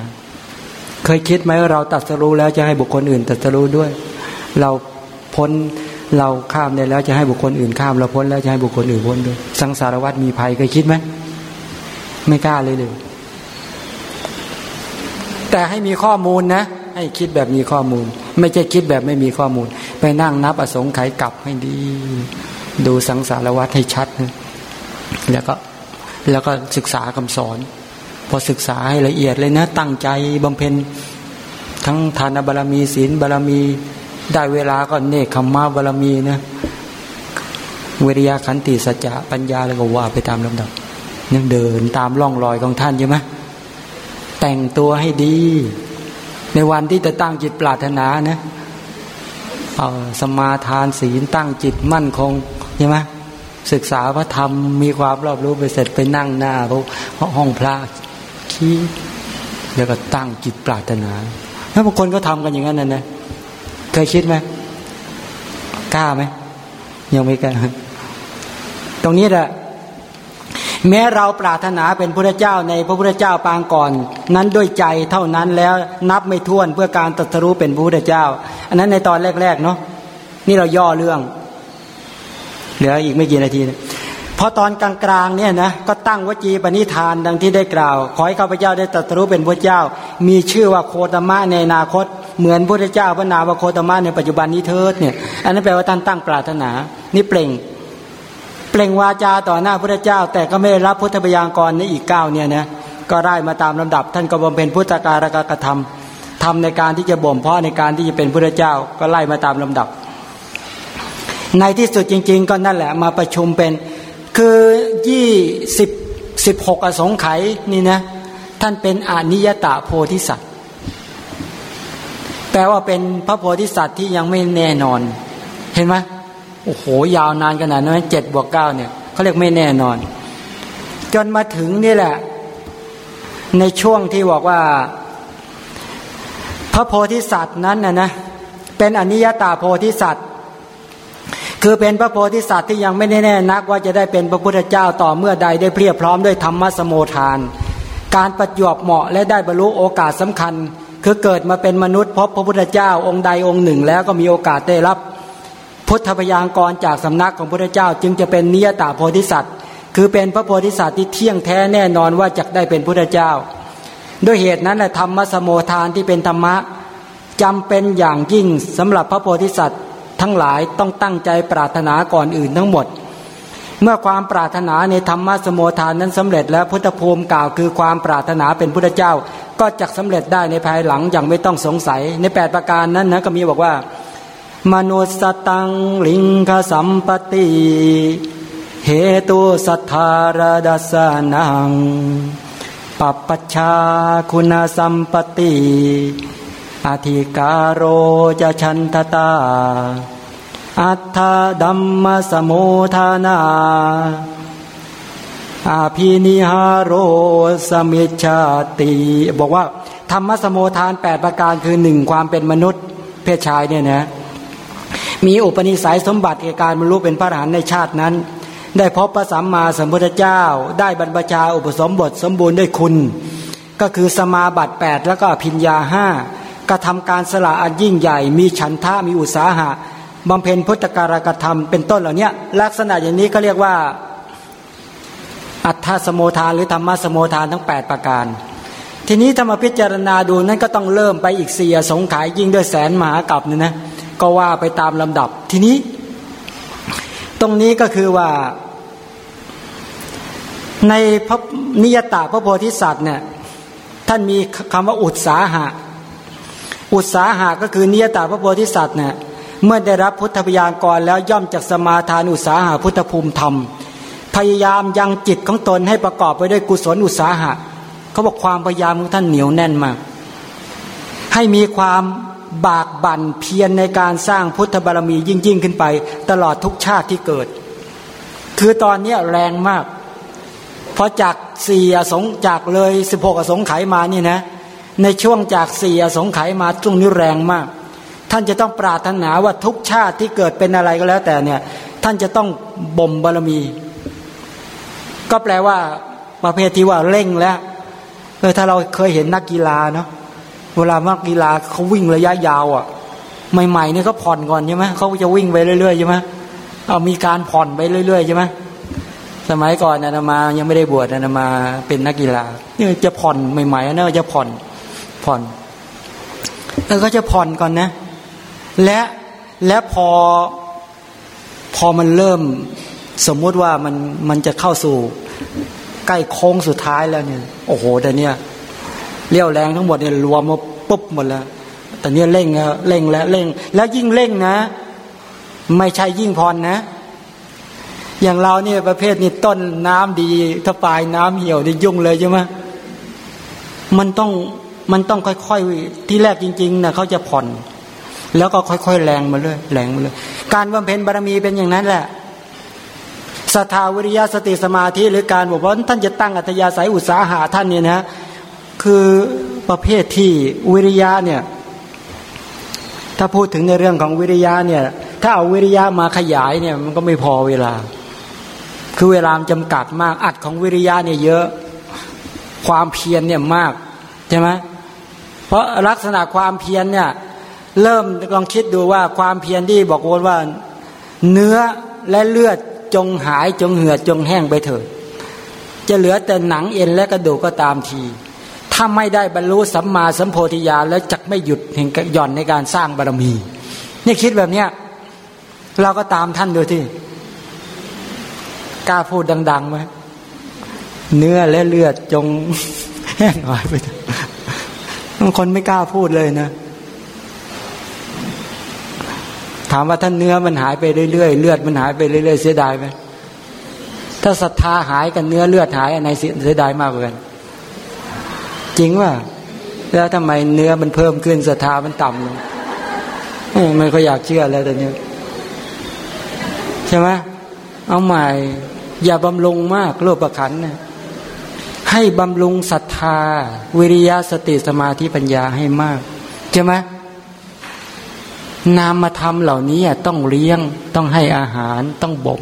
เคยคิดไหมว่าเราตัดสรู้แล้วจะให้บุคคลอื่นตัดสรู้ด้วย เราพ้นเราข้ามได้แล้วจะให้บุคคลอื่นข้ามเราพ้นแล้วจะให้บุคคลอื่นพ้นด้วย สังสารวัตรมีภัยเคยคิดไหมไม่กล้าเลยเลยแต่ให้มีข้อมูลนะ ให้คิดแบบมีข้อมูล ไม่ใช่คิดแบบไม่มีข้อมูล ไปนั่งนับอสงไขยกลับให้ดี ดูสังสารวัตรให้ชัดนะแล้วก็ แล้วก็ศึกษาคำสอน พอศึกษาให้ละเอียดเลยนะ ตั้งใจบำเพ็ญ ทั้งทานบารรมีศีลบารรมีได้เวลาก็เนคขมมาบารรมีนะเวริยะขันติสัจจะปัญญาแล้วก็ว่าไปตามลำดับยังเดินตามร่องรอยของท่านใช่ไหมแต่งตัวให้ดี ในวันที่จะตั้งจิตปรารถนานะเอาสมาทานศีลตั้งจิตมั่นคงใช่ไหม ศึกษาพระธรรมมีความรอบรู้ไปเสร็จไปนั่งหน้าพระห้องพระคิดแล้วก็ตั้งจิตปรารถนาถ้าบางคนก็ทำกันอย่างนั้นนะนะเคยคิดไหมกล้าไหมยังไม่กล้าตรงนี้แหละแม้เราปรารถนาเป็นพระเจ้าในพระพุทธเจ้าปางก่อน นั้นด้วยใจเท่านั้นแล้วนับไม่ถ้วนเพื่อการตรัสรู้เป็นพระพุทธเจ้า อันนั้นในตอนแรกๆเนาะนี่เราย่อเรื่อง เหลืออีกไม่กี่นาทีพอตอนกลางๆเนี่ยนะก็ตั้งวจีปณิธานดังที่ได้กล่าว ขอให้ข้าพเจ้าได้ตรัสรู้เป็นพระเจ้า มีชื่อว่าโคตมะในอนาคต เหมือนพระเจ้าพระนามว่าโคตมะในปัจจุบันนี้เถิดเนี่ยอันนั้นแปลว่าท่านตั้งปรารถนา นี่เปล่ง เปล่งวาจาต่อหน้าพระเจ้า แต่ก็ไม่ได้รับพุทธบัญญัติในอีกเก้าเนี่ยนะก็ได้มาตามลำดับ ท่านก็บำเพ็ญพุทธการกระทำทำในการที่จะบ่มเพาะในการที่จะเป็นพระเจ้าก็ไล่มาตามลำดับ ในที่สุดจริง ๆ ก็นั่นแหละมาประชุมเป็นคือยี่สิบสิบหกอสงไขยนี่นะท่านเป็นอนิยตาโพธิสัตว์ แปลว่าเป็นพระโพธิสัตว์ที่ยังไม่แน่นอน เห็นไหมโอ้โห ยาวนานขนาดนั้นเจ็ดบวกเก้าเนี่ยเขาเรียกไม่แน่นอน จนมาถึงนี่แหละ ในช่วงที่บอกว่า พระโพธิสัตว์นั้นนะนะเป็นอนิยตาโพธิสัตว์ คือเป็นพระโพธิสัตว์ที่ยังไม่แน่แน่นักว่าจะได้เป็นพระพุทธเจ้าต่อเมื่อใดได้เพียบพร้อมด้วยธรรมสมโมทาน การประจวบเหมาะและได้บรรลุโอกาสสำคัญ คือเกิดมาเป็นมนุษย์พบพระพุทธเจ้าองค์ใดองค์หนึ่ง แล้วก็มีโอกาสได้รับ พุทธพยากรจากสำนักของพระพุทธเจ้าจึงจะเป็นนิยตาโพธิสัตว์ คือเป็นพระโพธิสัตว์ที่เที่ยงแท้แน่นอนว่าจะได้เป็นพุทธเจ้า ด้วยเหตุนั้นแหละธรรมสมโมทานที่เป็นธรรมะจำเป็นอย่างยิ่งสำหรับพระโพธิสัตว์ ทั้งหลายต้องตั้งใจปรารถนาก่อนอื่นทั้งหมด เมื่อความปรารถนาในธรรมสมโมทานนั้นสำเร็จแล้วพุทธภูมิกล่าวคือความปรารถนาเป็นพุทธเจ้าก็จะสำเร็จได้ในภายหลังอย่างไม่ต้องสงสัยในแปดประการนั้นนะก็มีบอกว่ามนุสตังลิงคสัมปติเหตุสัทธารดัสนังปัปปชาคุณสัมปติอธิการโรจะชันทตา อัฏฐดัมมสมุทานา อาภินิหารโรสมิชาติ บอกว่า ธรรมสมุทานแปดประการคือหนึ่งความเป็นมนุษย์เพศชายเนี่ยนะ มีอุปนิสัยสมบัติเอการบรรลุเป็นพระอรหันต์ในชาตินั้น ได้พบพระสัมมาสัมพุทธเจ้า ได้บรรพชาอุปสมบทสมบูรณ์ด้วยคุณ ก็คือสมาบัติ8แล้วก็พิญญาห้ากระทำการสละอันยิ่งใหญ่ มีฉันทะมีอุตสาหะ บำเพ็ญพุทธการกธรรมเป็นต้นเหล่านี้ลักษณะอย่างนี้ก็เรียกว่า อัตถสมโมทานหรือธรรมสมโมทานทั้ง 8 ประการ ทีนี้ถ้ามาพิจารณาดูนั่นก็ต้องเริ่มไปอีกเสียสงขายยิ่งด้วยแสนมหากรัปเนี่ยนะก็ว่าไปตามลำดับ ทีนี้ ตรงนี้ก็คือว่า ในพระนิยตาพระโพธิสัตว์เนี่ยท่านมีคำว่าอุตสาหะ อุตสาหะก็คือนิยตาพระโพธิสัตว์เนี่ย เมื่อได้รับพุทธพยากรแล้วย่อมจากสมาทานอุตสาหะพุทธภูมิธรรม พยายามยังจิตของตนให้ประกอบไปด้วยกุศลอุตสาหะเขาบอกความพยายามของท่านเหนียวแน่นมาก ให้มีความบากบั่นเพียรในการสร้างพุทธบารมียิ่งยิ่งขึ้นไป ตลอดทุกชาติที่เกิด คือตอนนี้แรงมาก เพราะจากสี่อสงจากเลยสิบหกอสงไขยมานี่นะ ในช่วงจากสี่อสงไขยมาตรงนี้แรงมาก ท่านจะต้องปรารถนาว่าทุกชาติที่เกิดเป็นอะไรก็แล้วแต่เนี่ย ท่านจะต้องบ่มบารมี ก็แปลว่า ประเภทที่ว่าเร่งแล้วเออถ้าเราเคยเห็นนักกีฬาเนาะเวลามักกีฬาเขาวิ่งระยะยาวอะใหม่ๆเนี่ยเขาผ่อนก่อนใช่ไหมเขาจะวิ่งไปเรื่อยๆใช่ไหมเอามีการผ่อนไปเรื่อยๆใช่ไหมสมัยก่อนนามายังไม่ได้บวชนามาเป็นนักกีฬานี่จะผ่อนใหม่ๆนะจะผ่อนผ่อนแล้วก็จะผ่อนก่อนนะ และและพอพอมันเริ่มสมมุติว่ามันมันจะเข้าสู่ใกล้โค้งสุดท้ายแล้วเนี่ย โอ้โหแต่เนี่ยเลี้ยวแรงทั้งหมดเนี่ยรวมมาปุ๊บหมดแล้วแต่เนี้ยเร่งเร่งแล้วเร่ง แล้วยิ่งเร่งนะ ไม่ใช่ยิ่งพรนะ อย่างเราเนี่ยประเภทนี้ต้นน้ำดีถ้าปลายน้ำเหี่ยวนี่ยุ่งเลยใช่ไหมมันต้องมันต้องค่อยๆที่แรกจริง ๆนะเขาจะผ่อน แล้วก็ค่อยๆแรงมาเลยแรงมาเลยการบำเพ็ญบารมีเป็นอย่างนั้นแหละศรัทธาวิริยะสติสมาธิหรือการบอกว่าท่านจะตั้งอัตยาศัยอุตสาหะท่านเนี่ยนะคือประเภทที่วิริยะเนี่ยถ้าพูดถึงในเรื่องของวิริยะเนี่ยถ้าเอาวิริยะมาขยายเนี่ยมันก็ไม่พอเวลา คือเวลาจำกัดมากอัดของวิริยะเนี่ยเยอะความเพียรเนี่ยมากใช่ไหมเพราะลักษณะความเพียรเนี่ย เริ่มลองคิดดูว่าความเพียรที่บอกว่า เนื้อและเลือดจงหายจงเหือดจงแห้งไปเถิดจะเหลือแต่หนังเอ็นและกระดูกก็ตามที ถ้าไม่ได้บรรลุสัมมาสัมโพธิญาณแล้วจักไม่หยุดแห่งหย่อนในการสร้างบารมี นี่คิดแบบเนี้ยเราก็ตามท่านดูที่กล้าพูดดังๆไหมเนื้อและเลือดจงแห้งหายไปบางคนไม่กล้าพูดเลยนะ ถามว่าท่านเนื้อมันหายไปเรื่อยๆเลือดมันหายไปเรื่อยๆเสียดายไหมถ้าศรัทธาหายกันเนื้อเลือดหายอันไหนเสียดายมากกว่ากันจริงว่าแล้วทำไมเนื้อมันเพิ่มขึ้นศรัทธามันต่ำลงไม่ค่อยอยากเชื่อแล้วแต่เนี้ยใช่ไหมเอาใหม่อย่าบำรุงมากโลภประคันนะให้บำรุงศรัทธา วิริยะสติสมาธิปัญญาให้มาก ใช่ไหม นามธรรมเหล่านี้ต้องเลี้ยงต้องให้อาหารต้องบ่ม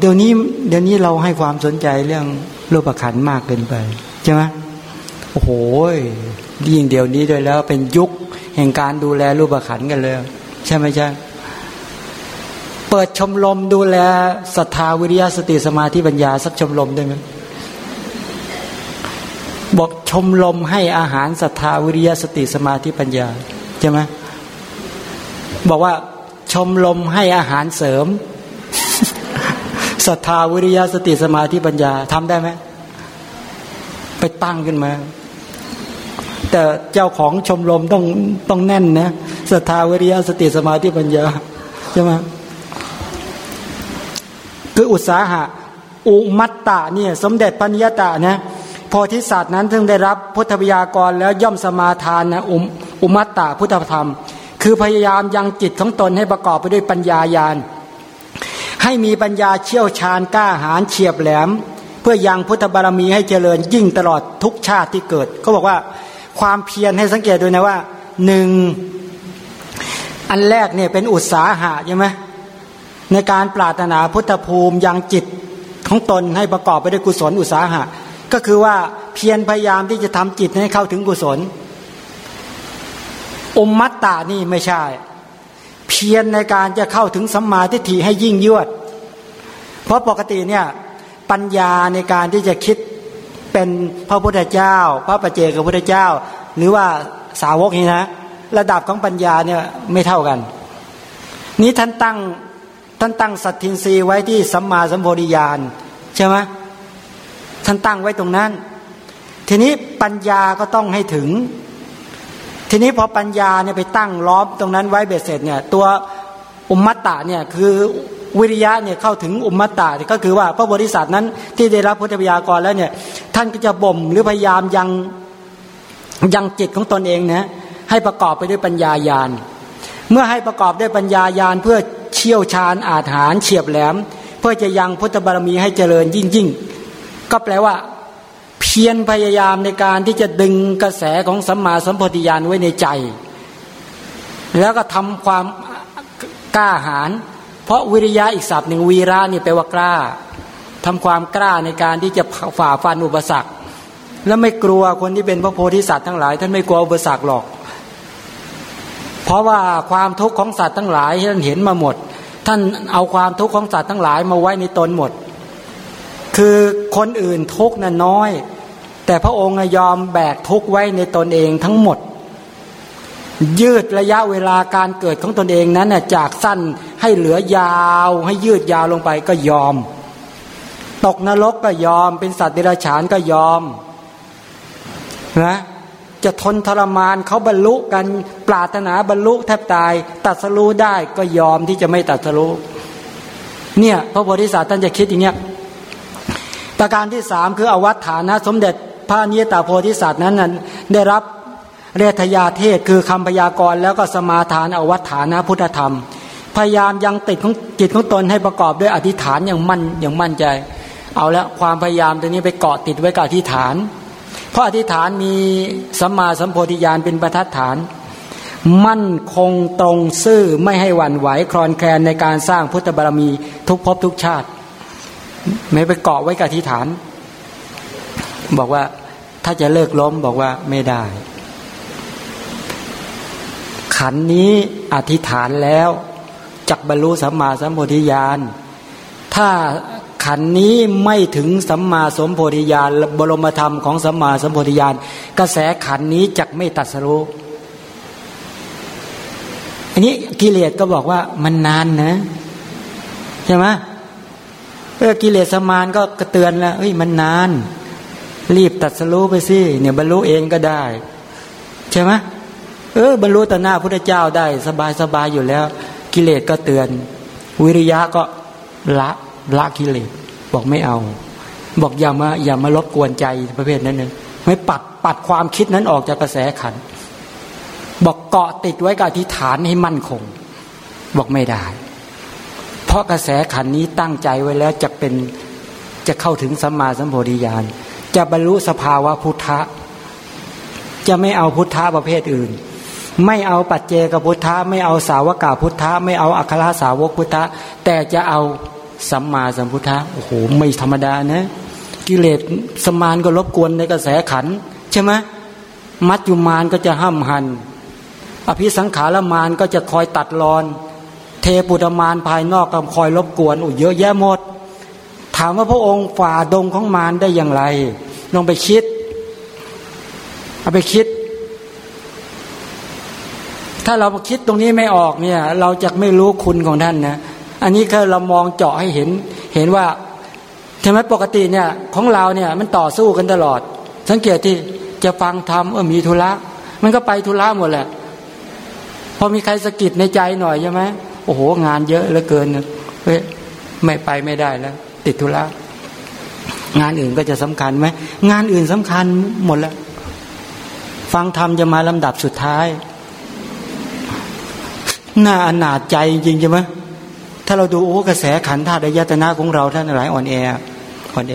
เดี๋ยวนี้ เดี๋ยวนี้เราให้ความสนใจเรื่องรูปขันมากเกินไปใช่ไหมโอ้โหยิ่งเดี๋ยวนี้ด้วยแล้วเป็นยุคแห่งการดูแลรูปขันกันเลย ใช่ไหมใช่เปิดชมรมดูแลศรัทธาวิริยะสติสมาธิปัญญาสักชมรมได้ไหม บอกชมรมให้อาหารศรัทธาวิริยะสติสมาธิปัญญาใช่ไหมบอกว่าชมรมให้อาหารเสริมศรัทธาวิริยะสติสมาธิปัญญาทำได้ไหมไปตั้งขึ้นมา แต่เจ้าของชมรมต้องต้องแน่นนะศรัทธาวิริยะสติสมาธิปัญญาใช่ไหมคืออุตสาหะ อุมัตตะเนี่ย สมเด็จปัญญาตะนะ พธิสัตว์นั้นถึงได้รับพุทธวิยากรแล้วย่อมสมาทานนะอุอุมัตตะพุทธธรรม คือพยายามยังจิตของตนให้ประกอบไปด้วยปัญญายาณให้มีปัญญาเชี่ยวชาญกล้าหาญเฉียบแหลม เพื่อยังพุทธบารมีให้เจริญยิ่งตลอดทุกชาติที่เกิดเขาบอกว่าความเพียรให้สังเกตดูนะว่าหนึ่งอันแรกเนี่ยเป็นอุตสาหะใช่ไหมในการปรารถนาพุทธภูมิยังจิตของตนให้ประกอบไปด้วยกุศลอุตสาหะ ก็คือว่าเพียรพยายามที่จะทำจิตให้เข้าถึงกุศลอมมัตตานี่ไม่ใช่ เพียรในการจะเข้าถึงสัมมาทิฏฐิให้ยิ่งยวด เพราะปกติเนี่ยปัญญาในการที่จะคิดเป็นพระพุทธเจ้า พระปัจเจกพุทธเจ้า หรือว่าสาวกนี่นะ ระดับของปัญญาเนี่ยไม่เท่ากัน นี้ท่านตั้งท่านตั้งสัตทินรีไว้ที่สัมมาสัมโพธิญาณใช่ไหม ท่านตั้งไว้ตรงนั้น ทีนี้ปัญญาก็ต้องให้ถึง ทีนี้พอปัญญาเนี่ยไปตั้งล้อมตรงนั้นไว้เบ็ดเสร็จเนี่ยตัวอุมมัตตาเนี่ยคือวิริยะเนี่ยเข้าถึงอุมมัตตาก็คือว่าพระบริษัทนั้นที่ได้รับพุทธวิยากรแล้วเนี่ยท่านก็จะบ่มหรือพยายามยังยังจิตของตนเองนะให้ประกอบไปด้วยปัญญายาณ เมื่อให้ประกอบด้วยปัญญายาณเพื่อเชี่ยวชาญอาถรรพ์เฉียบแหลม เพื่อจะยังพุทธบารมีให้เจริญยิ่งยิ่ง ก็แปลว่า เพียรพยายามในการที่จะดึงกระแสของสัมมาสัมปทธิญาณไว้ในใจ แล้วก็ทำความกล้าหาญเพราะวิริยะอีกศัพท์หนึ่งวีระนี่แปลว่ากล้าทำความกล้าในการที่จะฝ่าฟันอุปสรรค แล้วไม่กลัวคนที่เป็นพระโพธิสัตว์ทั้งหลาย ท่านไม่กลัวอุปสรรคหรอก เพราะว่าความทุกข์ของสัตว์ทั้งหลายท่านเห็นมาหมด ท่านเอาความทุกข์ของสัตว์ทั้งหลายมาไว้ในตนหมด คือคนอื่นทุกข์นั้นน้อย แต่พระองค์ยอมแบกทุกข์ไว้ในตนเองทั้งหมด ยืดระยะเวลาการเกิดของตนเองนั้นจากสั้นให้เหลือยาวให้ยืดยาวลงไปก็ยอม ตกนรกก็ยอม เป็นสัตว์เดรัจฉานก็ยอมนะจะทนทรมานเขาบรรลุกันปรารถนาบรรลุแทบตายตัดสรู้ได้ก็ยอมที่จะไม่ตัดสรู้เนี่ยพระโพธิสัตว์ท่านจะคิดอย่างเงี้ย ประการที่สามคืออวัตฐานะสมเด็จพระนิยตาโพธิสัตว์นั้นได้รับเรทยาเทศคือคำพยากรณ์แล้วก็สมาทานอวัตฐานะพุทธธรรม พยายามยังติดของจิตของตนให้ประกอบด้วยอธิษฐานอย่างมั่นอย่างมั่นใจ เอาละความพยายามตัวนี้ไปเกาะติดไว้กับอธิษฐาน เพราะอธิษฐานมีสัมมาสัมโพธิญาณเป็นประทัดฐาน มั่นคงตรงซื่อไม่ให้หวั่นไหวคลอนแคลนในการสร้างพุทธบารมีทุกภพทุกชาติ ไม่ไปเกาะไว้กับอธิษฐาน บอกว่าถ้าจะเลิกล้มบอกว่าไม่ได้ ขันนี้อธิษฐานแล้วจักบรรลุสัมมาสัมโพธิญาณ ถ้าขันนี้ไม่ถึงสัมมาสัมโพธิญาณบรมธรรมของสัมมาสัมโพธิญาณ กระแสขันนี้จักไม่ตัดสรู้อันนี้กิเลสก็บอกว่ามันนานนะ ใช่ไหม เออกิเลสมานก็กระเตือนแล้วเอ้ยมันนาน รีบตัดสรู้ไปสิเนี่ยบรรลุเองก็ได้ ใช่ไหมเออบรรลุต่อหน้าพุทธเจ้าได้ สบายสบายอยู่แล้ว กิเลสก็เตือน วิริยะก็ละละกิเลสบอกไม่เอา บอกอย่ามาอย่ามารบกวนใจประเภทนั้นเลยไม่ปัดปัดความคิดนั้นออกจากกระแสขัน บอกเกาะติดไว้กับอธิษฐานให้มั่นคง บอกไม่ได้ ราะกระแสขันนี้ตั้งใจไว้แล้วจะเป็นจะเข้าถึงสัมมาสัมโพธิญาณจะบรรลุสภาวะพุทธะ จะไม่เอาพุทธะประเภทอื่น ไม่เอาปัจเจกพุทธะไม่เอาสาวกาพุทธะไม่เอาอัครสาวกพุทธะแต่จะเอาสัมมาสัมพุทธะโอ้โหไม่ธรรมดานะ กิเลสสมานก็รบกวนในกระแสขันใช่ไหมมัจจุมานก็จะห้ามหันอภิสังขารมานก็จะคอยตัดรอน เทปุตมานภายนอกก็คอยรบกวนอ้เยอะแยะหมด ถามว่าพระองค์ฝ่าดงของมารได้อย่างไรลองไปคิดเอาไปคิด ถ้าเราคิดตรงนี้ไม่ออกเนี่ย เราจะไม่รู้คุณของท่านนะอันนี้คือเรามองเจาะให้เห็น เห็นว่าทำไมปกติเนี่ย ของเราเนี่ย มันต่อสู้กันตลอด สังเกตที่จะฟังธรรมเออมีธุระมันก็ไปธุระหมดแหละพอมีใครสะกิดในใจหน่อยใช่ไหม โอ้โหงานเยอะเหลือเกินเฮ้ยไม่ไปไม่ได้แล้ว ติดธุระงานอื่นก็จะสำคัญไหมงานอื่นสำคัญหมดแล้วฟังธรรมจะมาลำดับสุดท้ายน่าอนาจใจจริงใช่ไหมถ้าเราดูโอ้กระแสขันธาตุยตนาของเราท่านหลายอ่อนแออ่อนแอ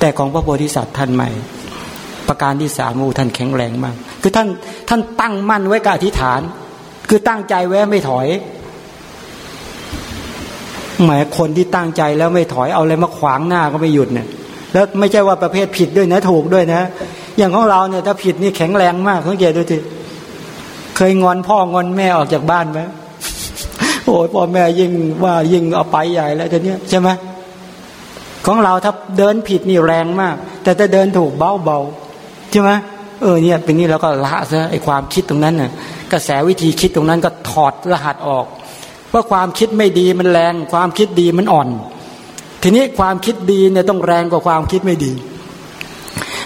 แต่ของพระโพธิสัตว์ท่านใหม่ ประการที่สามมูท่านแข็งแรงมาก คือท่านท่านตั้งมั่นไว้กับอธิษฐาน คือตั้งใจไว้ไม่ถอย หมายคนที่ตั้งใจแล้วไม่ถอยเอาอะไรมาขวางหน้าก็ไม่หยุดเนี่ย แล้วไม่ใช่ว่าประเภทผิดด้วยนะถูกด้วยนะ อย่างของเราเนี่ยถ้าผิดนี่แข็งแรงมากสังเกตดูทีเคยงอนพ่องอนแม่ออกจากบ้านไหมโอ้ยพ่อแม่ยิ่งว่ายิ่งเอาไปใหญ่แล้วทีเนี้ยใช่ไหมของเราถ้าเดินผิดนี่แรงมาก แต่ถ้าเดินถูกเบาเบาใช่ไหมเออเนี่ยเป็นนี้เราก็ละซะไอความคิดตรงนั้นน่ะกระแสวิธีคิดตรงนั้นก็ถอดรหัสออก ว่าความคิดไม่ดีมันแรง ความคิดดีมันอ่อน ทีนี้ความคิดดีเนี่ยต้องแรงกว่าความคิดไม่ดี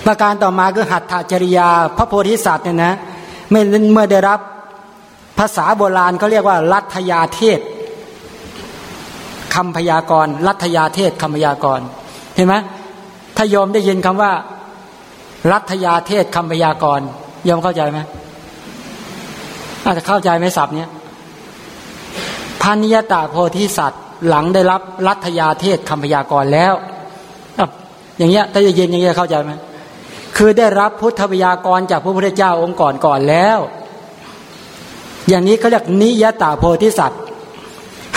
ประการต่อมาคือหัตถจริยา พระโพธิสัตว์เนี่ยนะเมื่อได้รับภาษาโบราณเขาเรียกว่ารัฐยาเทศคำพยากรณ์รัฐยาเทศคำพยากรณ์เห็นไหมถ้าโยมได้ยินคำว่ารัฐยาเทศคำพยากรณ์โยมเข้าใจไหมอาจจะเข้าใจไหมศัพท์เนี้ย พานิยตาโพธิสัตว์ หลังได้รับรัฐยาเทศคำพยากรแล้วอย่างเงี้ยถ้าจะเย็นอย่างเงี้ยเข้าใจไหมคือได้รับพุทธพยากรจากพระพุทธเจ้าองค์ก่อนก่อนแล้ว อย่างนี้เขาเรียกนิยตาโพธิสัตว์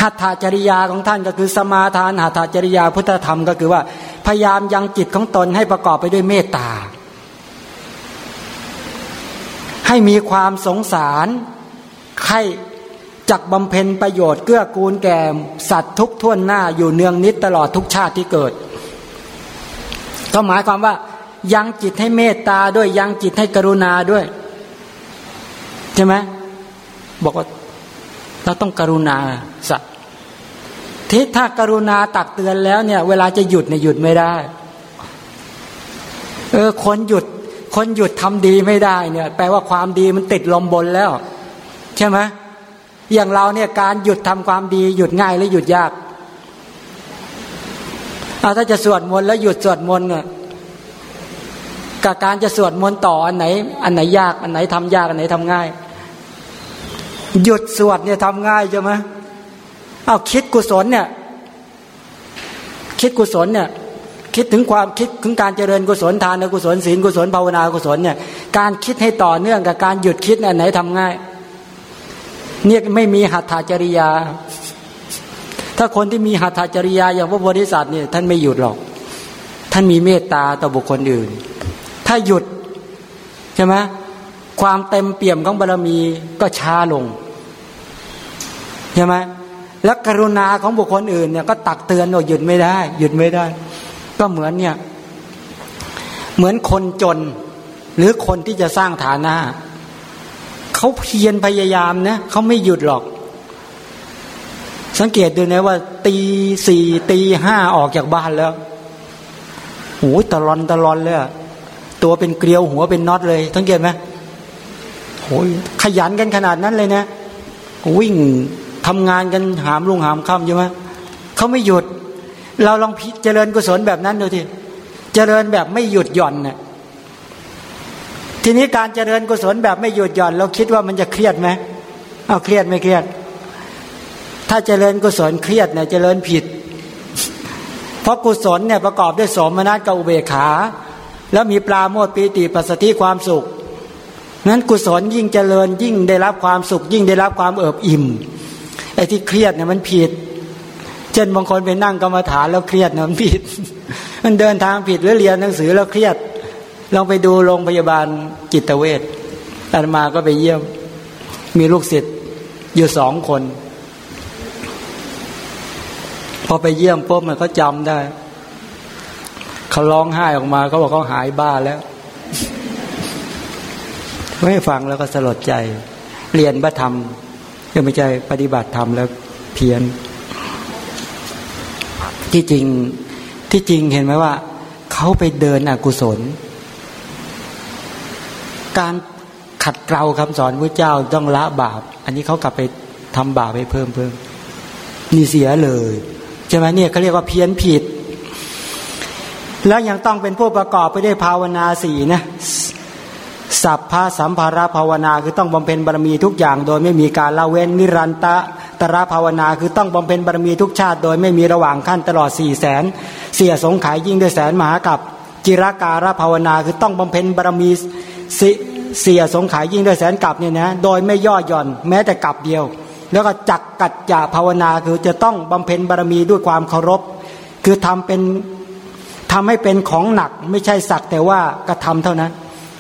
หัตถจริยาของท่านก็คือสมาทานหัตถจริยาพุทธธรรมก็คือว่า พยายามยังจิตของตนให้ประกอบไปด้วยเมตตา ให้มีความสงสารให้ จักบำเพ็ญประโยชน์เกื้อกูลแก่สัตว์ทุกท่วนหน้าอยู่เนืองนิดตลอดทุกชาติที่เกิด ก็หมายความว่า ยังจิตให้เมตตาด้วยยังจิตให้กรุณาด้วย ใช่ไหมบอกว่าเราต้องกรุณาสัตว์ที่ถ้ากรุณาตักเตือนแล้วเนี่ย เวลาจะหยุดเนี่ยหยุดไม่ได้ เออคนหยุด คนหยุดทำดีไม่ได้เนี่ย แปลว่าความดีมันติดลมบนแล้ว ใช่ไหม อย่างเราเนี่ยการหยุดทำความดีหยุดง่ายหรือหยุดยากเอาถ้าจะสวดมนต์แล้วหยุดสวดมนต์เนี่ยกับการจะสวดมนต์ต่ออันไหน อันไหนยากอันไหนทำยากอันไหนทำง่าย หยุดสวดเนี่ยทำง่ายใช่ไหมเอาคิดกุศลเนี่ยคิดกุศลเนี่ยคิดถึงความคิดถึงการเจริญกุศลทานกุศลศีลกุศลภาวนากุศลเนี่ยการคิดให้ต่อเนื่องกับการหยุดคิดอันไหนทำง่าย เนี่ยไม่มีหัตถจริยา ถ้าคนที่มีหัตถจริยา อย่างพระโพธิสัตว์เนี่ยท่านไม่หยุดหรอก ท่านมีเมตตาต่อบุคคลอื่น ถ้าหยุดใช่ไหมความเต็มเปี่ยมของบารมีก็ช้าลงใช่ไหมและกรุณาของบุคคลอื่นเนี่ยก็ตักเตือนว่าหยุดไม่ได้ หยุดไม่ได้ ก็เหมือนเนี่ย เหมือนคนจน หรือคนที่จะสร้างฐานะ เขาเพียรพยายามนะเขาไม่หยุดหรอก สังเกตดูนะว่า ตีสี่ตีห้าออกจากบ้านแล้วโอ้ตะลอนตะลอนเลยตัวเป็นเกลียวหัวเป็นน็อตเลยสังเกตไหมโอ้ยขยันกันขนาดนั้นเลยนะ วิ่งทำงานกันหามลุงหามค่ำใช่ไหมเขาไม่หยุด เราลองเจริญกุศลแบบนั้นดูทีเจริญแบบไม่หยุดหย่อนเนะ่ย ทีนี้การเจริญกุศลแบบไม่หยุดหย่อน เราคิดว่ามันจะเครียดไหมเอาเครียดไม่เครียด ถ้าเจริญกุศลเครียดเนี่ยเจริญผิด เพราะกุศลเนี่ยประกอบด้วยสมนัตกับอุเบกขา แล้วมีปลาโมดปีติปัสสติความสุขนั้นกุศลยิ่งเจริญยิ่งได้รับความสุข ยิ่งได้รับความเอิบอิ่มไอ้ที่เครียดเนี่ยมันผิด เช่นบางคนไปนั่งกรรมฐานแล้วเครียดเนี่ยมันผิด มันเดินทางผิดหรือเรียนหนังสือแล้วเครียด ลองไปดูโรงพยาบาลจิตเวชอาตมาก็ไปเยี่ยม มีลูกศิษย์อยู่สองคน พอไปเยี่ยมปุ๊บมันเขาจำได้เขาร้องไห้ออกมาเขาบอกเขาหายบ้าแล้วไม่ฟังแล้วก็สลดใจ เรียนพระธรรมก็ไม่ใช่ปฏิบัติธรรมแล้วเพี้ยน ที่จริงที่จริงเห็นไหมว่า เขาไปเดินอกุศล การขัดเกลาคำสอนพระเจ้าต้องละบาป อันนี้เขากลับไปทำบาปไปเพิ่มเพิ่มนี่เสียเลยใช่ไหมเนี่ยเขาเรียกว่าเพี้ยนผิด แล้วยังต้องเป็นผู้ประกอบไปด้วยภาวนาสี่นะสัพพะสัมภาระภาวนาคือต้องบำเพ็ญบารมีทุกอย่างโดยไม่มีการละเว้นนิรันตะตระภาวนาคือต้องบำเพ็ญบารมีทุกชาติ โดยไม่มีระหว่างขั้นตลอดสี่แสนเสียสงขายยิ่งด้วยแสนมหากับจิรการภาวนาคือต้องบำเพ็ญบารมี เสียสงขายยิ่งด้วยแสนกับเนี่ยนะโดยไม่ย่อหย่อนแม้แต่กับเดียว แล้วก็จักกัจจะภาวนาคือจะต้องบำเพ็ญบารมีด้วยความเคารพ คือทำเป็นทำให้เป็นของหนักไม่ใช่สักแต่ว่ากระทำเท่านั้น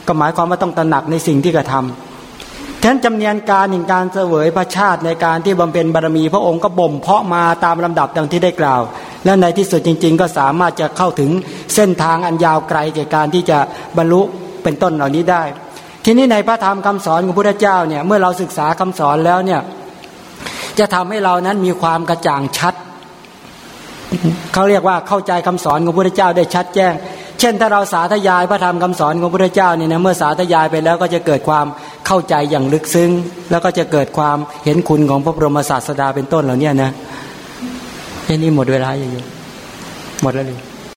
ก็หมายความว่าต้องตระหนักในสิ่งที่กระทำฉะนั้นจำเนียนการในการเสวยพระชาติในการที่บำเพ็ญบารมีพระองค์ก็บ่มเพาะมาตามลำดับดังที่ได้กล่าว และในที่สุดจริง ๆ ก็สามารถจะเข้าถึงเส้นทางอันยาวไกลแก่การที่จะบรรลุ เป็นต้นเหล่านี้ได้ ทีนี้ในพระธรรมคำสอนของพระเจ้าเนี่ยเมื่อเราศึกษาคำสอนแล้วเนี่ยจะทำให้เรานั้นมีความกระจ่างชัดเขาเรียกว่าเข้าใจคำสอนของพระเจ้าได้ชัดแจ้ง เช่น ถ้าเราสาธยายพระธรรมคำสอนของพระเจ้าเนี่ยนะเมื่อสาธยายไปแล้วก็จะเกิดความเข้าใจอย่างลึกซึ้ง แล้วก็จะเกิดความเห็นคุณของพระบรมศาสดาเป็นต้นเหล่านี้นะแค่นี้หมดเวลาอย่างนี้หมดแล้วเลย